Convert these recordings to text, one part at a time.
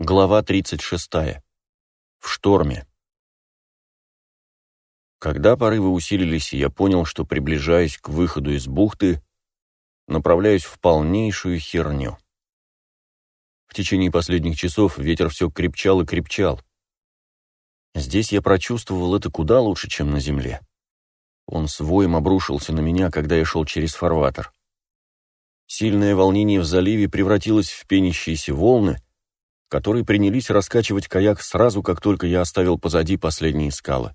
Глава 36. В шторме. Когда порывы усилились, я понял, что приближаюсь к выходу из бухты, направляюсь в полнейшую херню. В течение последних часов ветер все крепчал и крепчал. Здесь я прочувствовал это куда лучше, чем на земле. Он с воем обрушился на меня, когда я шел через фарватер. Сильное волнение в заливе превратилось в пенящиеся волны, которые принялись раскачивать каяк сразу, как только я оставил позади последние скалы.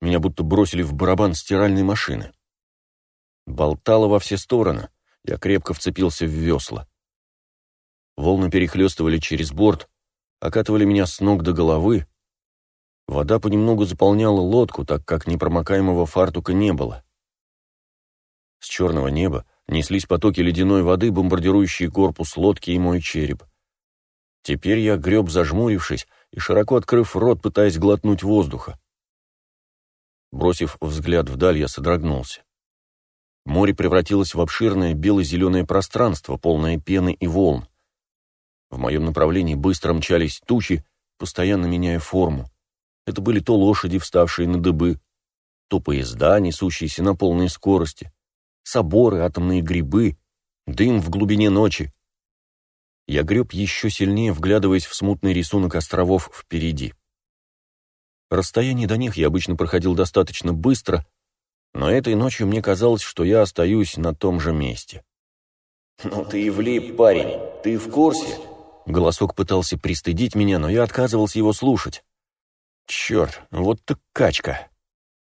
Меня будто бросили в барабан стиральной машины. Болтало во все стороны, я крепко вцепился в весла. Волны перехлестывали через борт, окатывали меня с ног до головы. Вода понемногу заполняла лодку, так как непромокаемого фартука не было. С черного неба неслись потоки ледяной воды, бомбардирующие корпус лодки и мой череп. Теперь я греб, зажмурившись и широко открыв рот, пытаясь глотнуть воздуха. Бросив взгляд вдаль, я содрогнулся. Море превратилось в обширное бело-зеленое пространство, полное пены и волн. В моем направлении быстро мчались тучи, постоянно меняя форму. Это были то лошади, вставшие на дыбы, то поезда, несущиеся на полной скорости, соборы, атомные грибы, дым в глубине ночи. Я греб еще сильнее, вглядываясь в смутный рисунок островов впереди. Расстояние до них я обычно проходил достаточно быстро, но этой ночью мне казалось, что я остаюсь на том же месте. «Ну ты и влип, парень, ты в курсе?» Голосок пытался пристыдить меня, но я отказывался его слушать. «Черт, вот так качка!»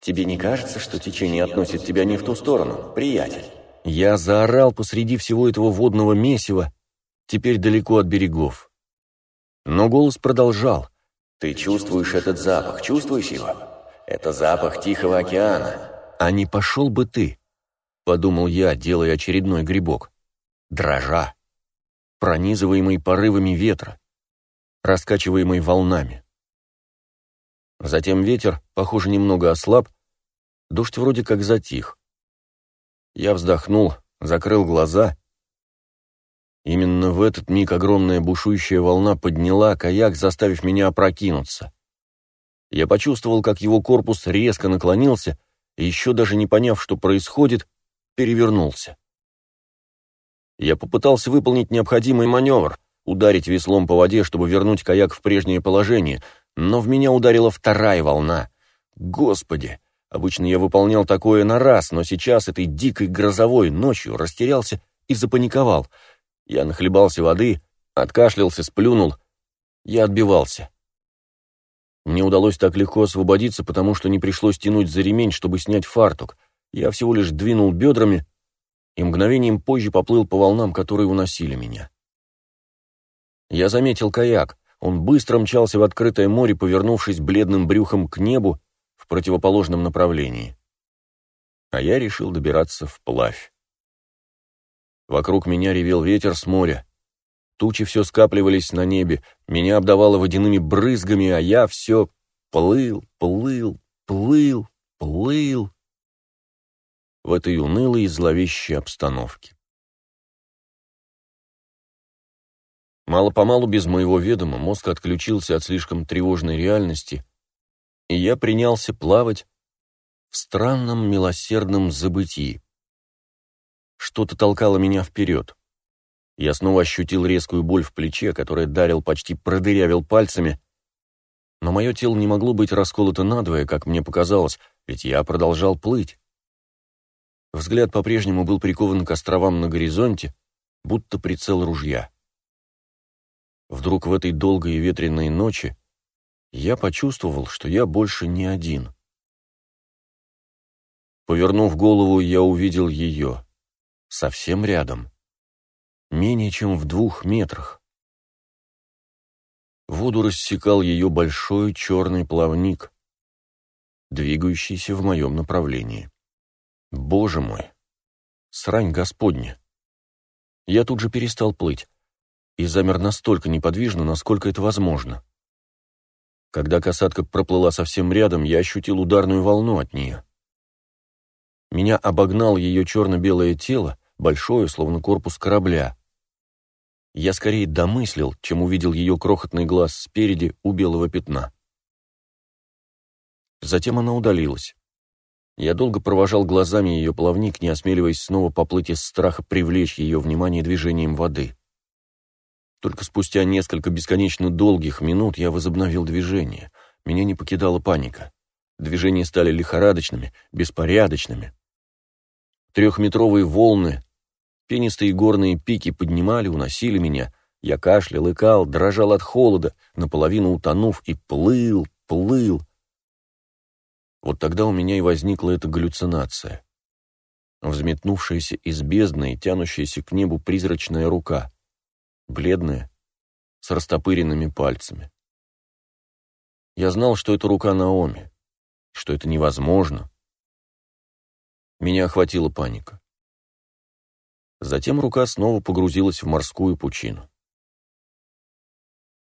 «Тебе не кажется, что течение относит тебя не в ту сторону, приятель?» Я заорал посреди всего этого водного месива, теперь далеко от берегов. Но голос продолжал. «Ты чувствуешь этот запах, чувствуешь его? Это запах Тихого океана». «А не пошел бы ты?» — подумал я, делая очередной грибок. Дрожа, пронизываемый порывами ветра, раскачиваемый волнами. Затем ветер, похоже, немного ослаб, дождь вроде как затих. Я вздохнул, закрыл глаза Именно в этот миг огромная бушующая волна подняла каяк, заставив меня опрокинуться. Я почувствовал, как его корпус резко наклонился, и еще даже не поняв, что происходит, перевернулся. Я попытался выполнить необходимый маневр, ударить веслом по воде, чтобы вернуть каяк в прежнее положение, но в меня ударила вторая волна. Господи! Обычно я выполнял такое на раз, но сейчас этой дикой грозовой ночью растерялся и запаниковал — я нахлебался воды, откашлялся, сплюнул. Я отбивался. Мне удалось так легко освободиться, потому что не пришлось тянуть за ремень, чтобы снять фартук. Я всего лишь двинул бедрами и мгновением позже поплыл по волнам, которые уносили меня. Я заметил каяк. Он быстро мчался в открытое море, повернувшись бледным брюхом к небу в противоположном направлении. А я решил добираться вплавь. Вокруг меня ревел ветер с моря. Тучи все скапливались на небе, меня обдавало водяными брызгами, а я все плыл, плыл, плыл, плыл в этой унылой и зловещей обстановке. Мало-помалу без моего ведома мозг отключился от слишком тревожной реальности, и я принялся плавать в странном милосердном забытии. Что-то толкало меня вперед. Я снова ощутил резкую боль в плече, которая дарил почти продырявил пальцами, но мое тело не могло быть расколото надвое, как мне показалось, ведь я продолжал плыть. Взгляд по-прежнему был прикован к островам на горизонте, будто прицел ружья. Вдруг в этой долгой и ветреной ночи я почувствовал, что я больше не один. Повернув голову, я увидел ее совсем рядом, менее чем в двух метрах. Воду рассекал ее большой черный плавник, двигающийся в моем направлении. Боже мой! Срань Господня! Я тут же перестал плыть и замер настолько неподвижно, насколько это возможно. Когда касатка проплыла совсем рядом, я ощутил ударную волну от нее. Меня обогнал ее черно-белое тело, большое, словно корпус корабля. Я скорее домыслил, чем увидел ее крохотный глаз спереди у белого пятна. Затем она удалилась. Я долго провожал глазами ее плавник, не осмеливаясь снова поплыть из страха привлечь ее внимание движением воды. Только спустя несколько бесконечно долгих минут я возобновил движение. Меня не покидала паника. Движения стали лихорадочными, беспорядочными. Трехметровые волны, пенистые горные пики поднимали, уносили меня. Я кашлял, икал, дрожал от холода, наполовину утонув, и плыл, плыл. Вот тогда у меня и возникла эта галлюцинация. Взметнувшаяся из бездны и тянущаяся к небу призрачная рука. Бледная, с растопыренными пальцами. Я знал, что это рука Наоми, что это невозможно. Меня охватила паника. Затем рука снова погрузилась в морскую пучину.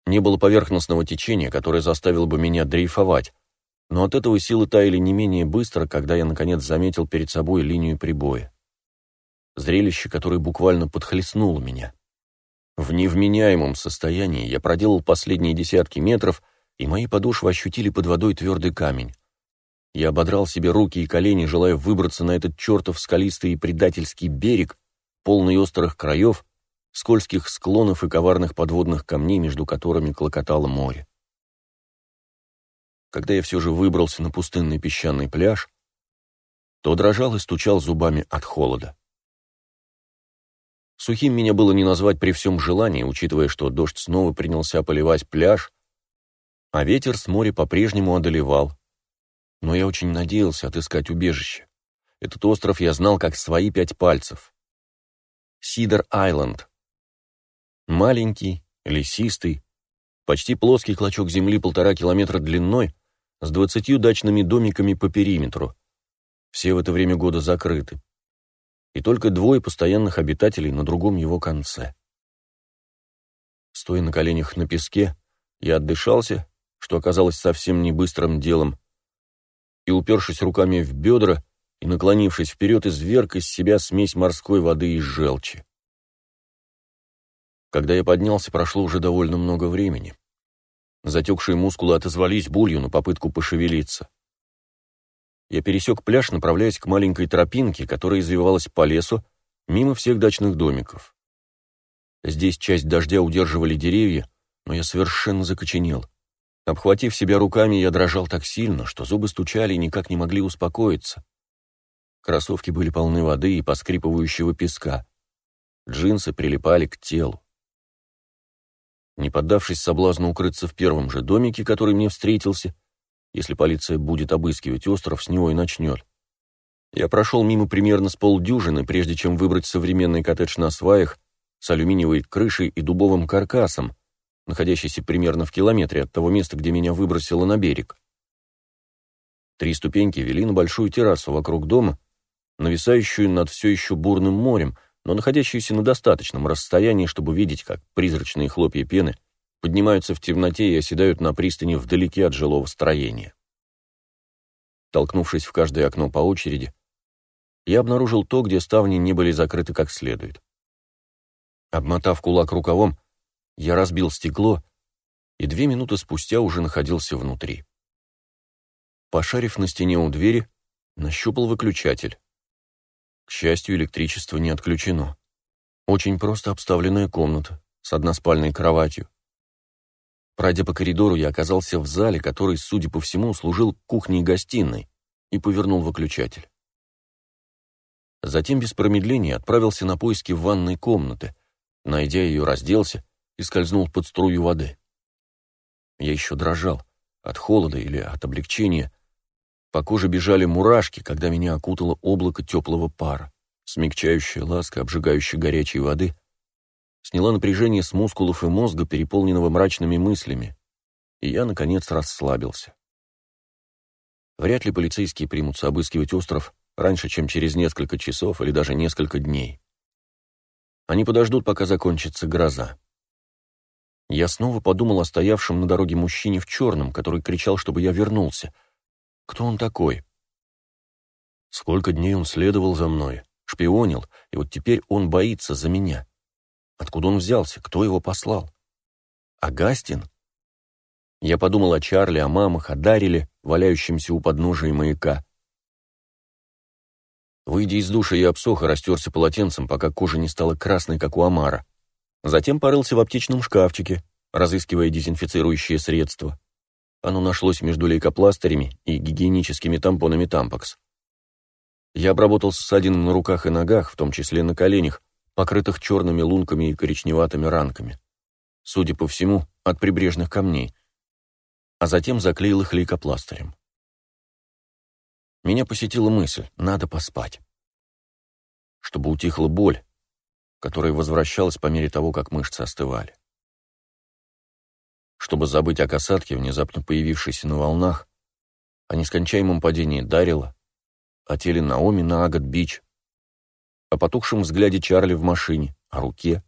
Не было поверхностного течения, которое заставило бы меня дрейфовать, но от этого силы таяли не менее быстро, когда я, наконец, заметил перед собой линию прибоя. Зрелище, которое буквально подхлестнуло меня. В невменяемом состоянии я проделал последние десятки метров, и мои подошвы ощутили под водой твердый камень. Я ободрал себе руки и колени, желая выбраться на этот чертов скалистый и предательский берег, полный острых краев, скользких склонов и коварных подводных камней, между которыми клокотало море. Когда я все же выбрался на пустынный песчаный пляж, то дрожал и стучал зубами от холода. Сухим меня было не назвать при всем желании, учитывая, что дождь снова принялся поливать пляж, а ветер с моря по-прежнему одолевал. Но я очень надеялся отыскать убежище. Этот остров я знал как свои пять пальцев. Сидер-Айленд. Маленький, лесистый, почти плоский клочок земли полтора километра длиной, с двадцатью дачными домиками по периметру. Все в это время года закрыты. И только двое постоянных обитателей на другом его конце. Стоя на коленях на песке, я отдышался, что оказалось совсем не быстрым делом, и, упершись руками в бедра и наклонившись вперед, изверг из себя смесь морской воды и желчи. Когда я поднялся, прошло уже довольно много времени. Затекшие мускулы отозвались болью на попытку пошевелиться. Я пересек пляж, направляясь к маленькой тропинке, которая извивалась по лесу, мимо всех дачных домиков. Здесь часть дождя удерживали деревья, но я совершенно закоченел. Обхватив себя руками, я дрожал так сильно, что зубы стучали и никак не могли успокоиться. Кроссовки были полны воды и поскрипывающего песка. Джинсы прилипали к телу. Не поддавшись соблазну укрыться в первом же домике, который мне встретился, если полиция будет обыскивать остров, с него и начнет. Я прошел мимо примерно с полдюжины, прежде чем выбрать современный коттедж на сваях с алюминиевой крышей и дубовым каркасом, находящийся примерно в километре от того места, где меня выбросило на берег. Три ступеньки вели на большую террасу вокруг дома, нависающую над все еще бурным морем — но находящиеся на достаточном расстоянии, чтобы видеть, как призрачные хлопья пены поднимаются в темноте и оседают на пристани вдалеке от жилого строения. Толкнувшись в каждое окно по очереди, я обнаружил то, где ставни не были закрыты как следует. Обмотав кулак рукавом, я разбил стекло и две минуты спустя уже находился внутри. Пошарив на стене у двери, нащупал выключатель. К счастью, электричество не отключено. Очень просто обставленная комната с односпальной кроватью. Пройдя по коридору, я оказался в зале, который, судя по всему, служил кухней-гостиной, и повернул выключатель. Затем без промедления отправился на поиски ванной комнаты. Найдя ее, разделся и скользнул под струю воды. Я еще дрожал от холода или от облегчения, по коже бежали мурашки, когда меня окутало облако теплого пара. Смягчающая ласка, обжигающая горячей воды, сняла напряжение с мускулов и мозга, переполненного мрачными мыслями, и я, наконец, расслабился. Вряд ли полицейские примутся обыскивать остров раньше, чем через несколько часов или даже несколько дней. Они подождут, пока закончится гроза. Я снова подумал о стоявшем на дороге мужчине в черном, который кричал, чтобы я вернулся — кто он такой? Сколько дней он следовал за мной, шпионил, и вот теперь он боится за меня. Откуда он взялся? Кто его послал? Агастин? Я подумал о Чарли, о мамах, о Дариле, валяющемся у подножия маяка. Выйдя из душа, я обсох и растерся полотенцем, пока кожа не стала красной, как у Амара. Затем порылся в аптечном шкафчике, разыскивая дезинфицирующее средство. Оно нашлось между лейкопластырями и гигиеническими тампонами Тампакс. Я обработал ссадины на руках и ногах, в том числе на коленях, покрытых черными лунками и коричневатыми ранками. Судя по всему, от прибрежных камней. А затем заклеил их лейкопластырем. Меня посетила мысль, надо поспать. Чтобы утихла боль, которая возвращалась по мере того, как мышцы остывали. Чтобы забыть о касатке, внезапно появившейся на волнах, о нескончаемом падении Дарила, о теле Наоми на Агат-Бич, о потухшем взгляде Чарли в машине, о руке,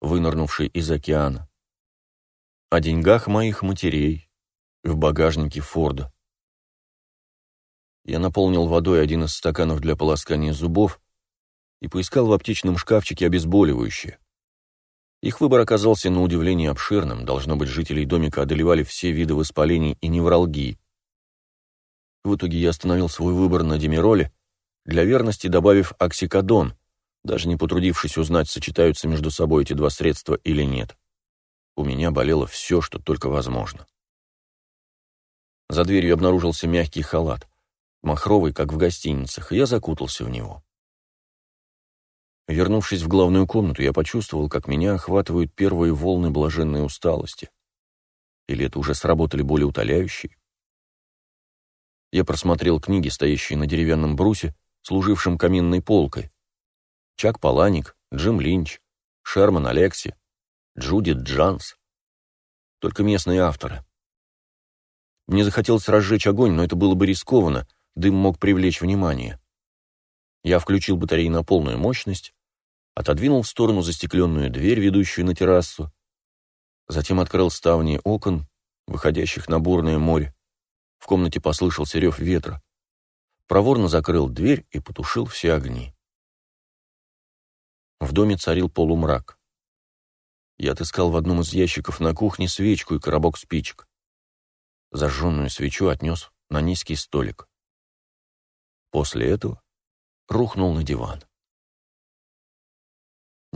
вынырнувшей из океана, о деньгах моих матерей в багажнике Форда. Я наполнил водой один из стаканов для полоскания зубов и поискал в аптечном шкафчике обезболивающее. Их выбор оказался на удивление обширным, должно быть, жителей домика одолевали все виды воспалений и невралгии. В итоге я остановил свой выбор на демироле, для верности добавив оксикодон, даже не потрудившись узнать, сочетаются между собой эти два средства или нет. У меня болело все, что только возможно. За дверью обнаружился мягкий халат, махровый, как в гостиницах, и я закутался в него. Вернувшись в главную комнату, я почувствовал, как меня охватывают первые волны блаженной усталости. Или это уже сработали более утоляющие? Я просмотрел книги, стоящие на деревянном брусе, служившем каминной полкой. Чак Паланик, Джим Линч, Шерман Алекси, Джудит Джанс. Только местные авторы. Мне захотелось разжечь огонь, но это было бы рискованно, дым мог привлечь внимание. Я включил батареи на полную мощность, отодвинул в сторону застекленную дверь, ведущую на террасу, затем открыл ставни окон, выходящих на бурное море. В комнате послышался рев ветра. Проворно закрыл дверь и потушил все огни. В доме царил полумрак. Я отыскал в одном из ящиков на кухне свечку и коробок спичек. Зажженную свечу отнес на низкий столик. После этого рухнул на диван.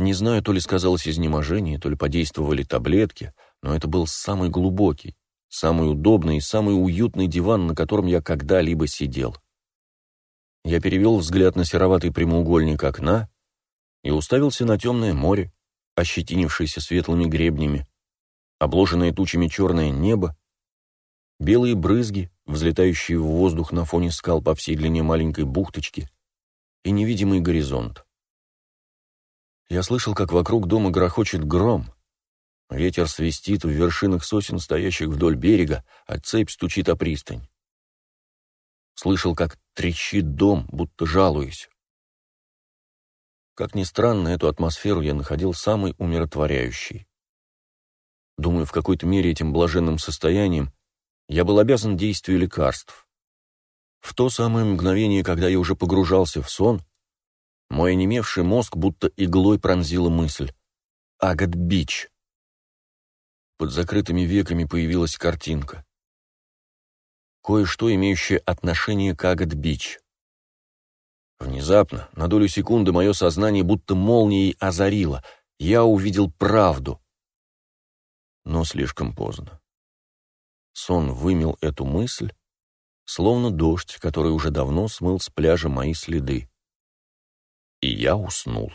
Не знаю, то ли сказалось изнеможение, то ли подействовали таблетки, но это был самый глубокий, самый удобный и самый уютный диван, на котором я когда-либо сидел. Я перевел взгляд на сероватый прямоугольник окна и уставился на темное море, ощетинившееся светлыми гребнями, обложенное тучами черное небо, белые брызги, взлетающие в воздух на фоне скал по всей длине маленькой бухточки, и невидимый горизонт. Я слышал, как вокруг дома грохочет гром. Ветер свистит в вершинах сосен, стоящих вдоль берега, а цепь стучит о пристань. Слышал, как трещит дом, будто жалуясь. Как ни странно, эту атмосферу я находил самой умиротворяющей. Думаю, в какой-то мере этим блаженным состоянием я был обязан действию лекарств. В то самое мгновение, когда я уже погружался в сон, мой онемевший мозг будто иглой пронзила мысль. Агат Бич. Под закрытыми веками появилась картинка. Кое-что, имеющее отношение к Агат Бич. Внезапно, на долю секунды, мое сознание будто молнией озарило. Я увидел правду. Но слишком поздно. Сон вымел эту мысль, словно дождь, который уже давно смыл с пляжа мои следы и я уснул.